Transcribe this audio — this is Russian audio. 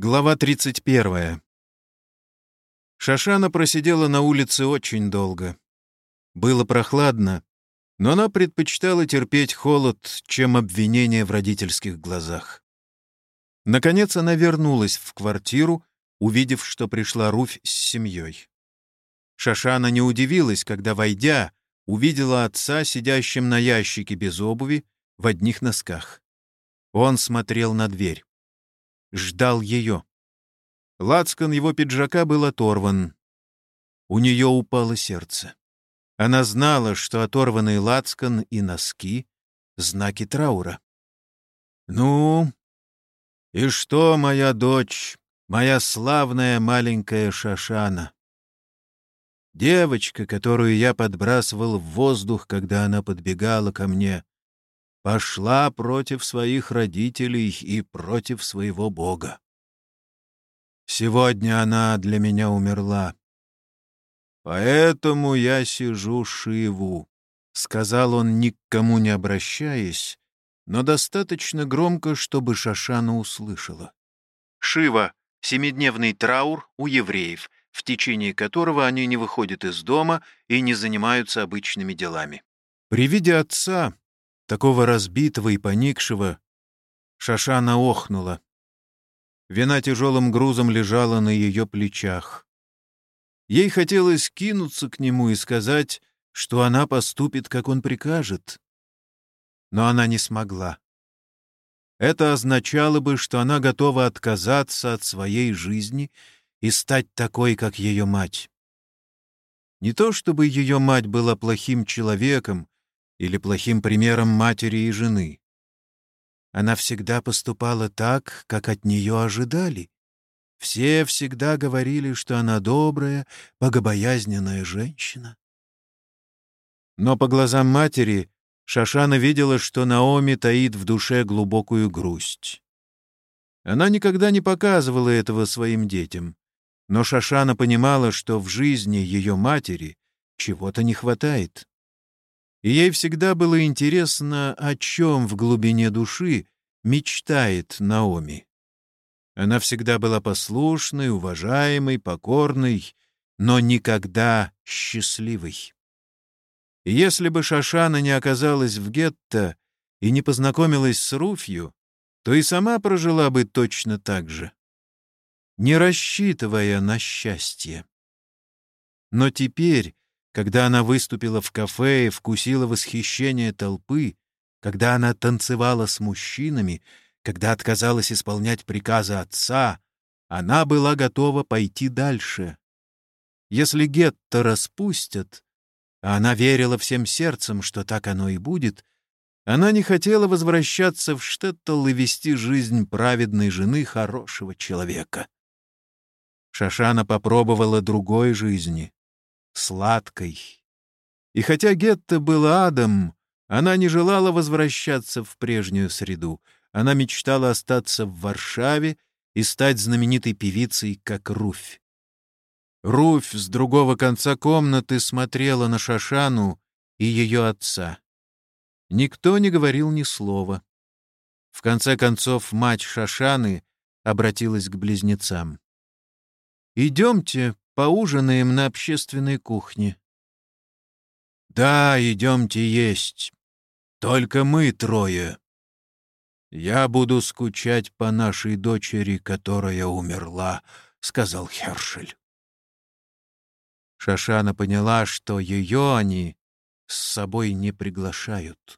Глава 31. Шашана просидела на улице очень долго. Было прохладно, но она предпочитала терпеть холод, чем обвинение в родительских глазах. Наконец она вернулась в квартиру, увидев, что пришла Руфь с семьей. Шашана не удивилась, когда, войдя, увидела отца, сидящим на ящике без обуви, в одних носках. Он смотрел на дверь ждал ее. Лацкан его пиджака был оторван. У нее упало сердце. Она знала, что оторванный лацкан и носки — знаки траура. «Ну, и что, моя дочь, моя славная маленькая Шашана?» Девочка, которую я подбрасывал в воздух, когда она подбегала ко мне, пошла против своих родителей и против своего Бога. Сегодня она для меня умерла. Поэтому я сижу Шиву, — сказал он, ни к кому не обращаясь, но достаточно громко, чтобы Шашана услышала. Шива — семидневный траур у евреев, в течение которого они не выходят из дома и не занимаются обычными делами. При виде отца такого разбитого и поникшего, Шашана охнула. Вина тяжелым грузом лежала на ее плечах. Ей хотелось кинуться к нему и сказать, что она поступит, как он прикажет. Но она не смогла. Это означало бы, что она готова отказаться от своей жизни и стать такой, как ее мать. Не то чтобы ее мать была плохим человеком или плохим примером матери и жены. Она всегда поступала так, как от нее ожидали. Все всегда говорили, что она добрая, богобоязненная женщина. Но по глазам матери Шашана видела, что Наоми таит в душе глубокую грусть. Она никогда не показывала этого своим детям, но Шашана понимала, что в жизни ее матери чего-то не хватает и ей всегда было интересно, о чем в глубине души мечтает Наоми. Она всегда была послушной, уважаемой, покорной, но никогда счастливой. И если бы Шашана не оказалась в гетто и не познакомилась с Руфью, то и сама прожила бы точно так же, не рассчитывая на счастье. Но теперь, когда она выступила в кафе и вкусила восхищение толпы, когда она танцевала с мужчинами, когда отказалась исполнять приказы отца, она была готова пойти дальше. Если гетто распустят, а она верила всем сердцем, что так оно и будет, она не хотела возвращаться в Штеттл и вести жизнь праведной жены хорошего человека. Шашана попробовала другой жизни, сладкой. И хотя Гетта был адом, она не желала возвращаться в прежнюю среду. Она мечтала остаться в Варшаве и стать знаменитой певицей, как Руфь. Руфь с другого конца комнаты смотрела на Шашану и ее отца. Никто не говорил ни слова. В конце концов, мать Шашаны обратилась к близнецам. «Идемте, Поужинаем на общественной кухне. Да, идемте есть. Только мы трое. Я буду скучать по нашей дочери, которая умерла, — сказал Хершель. Шашана поняла, что ее они с собой не приглашают.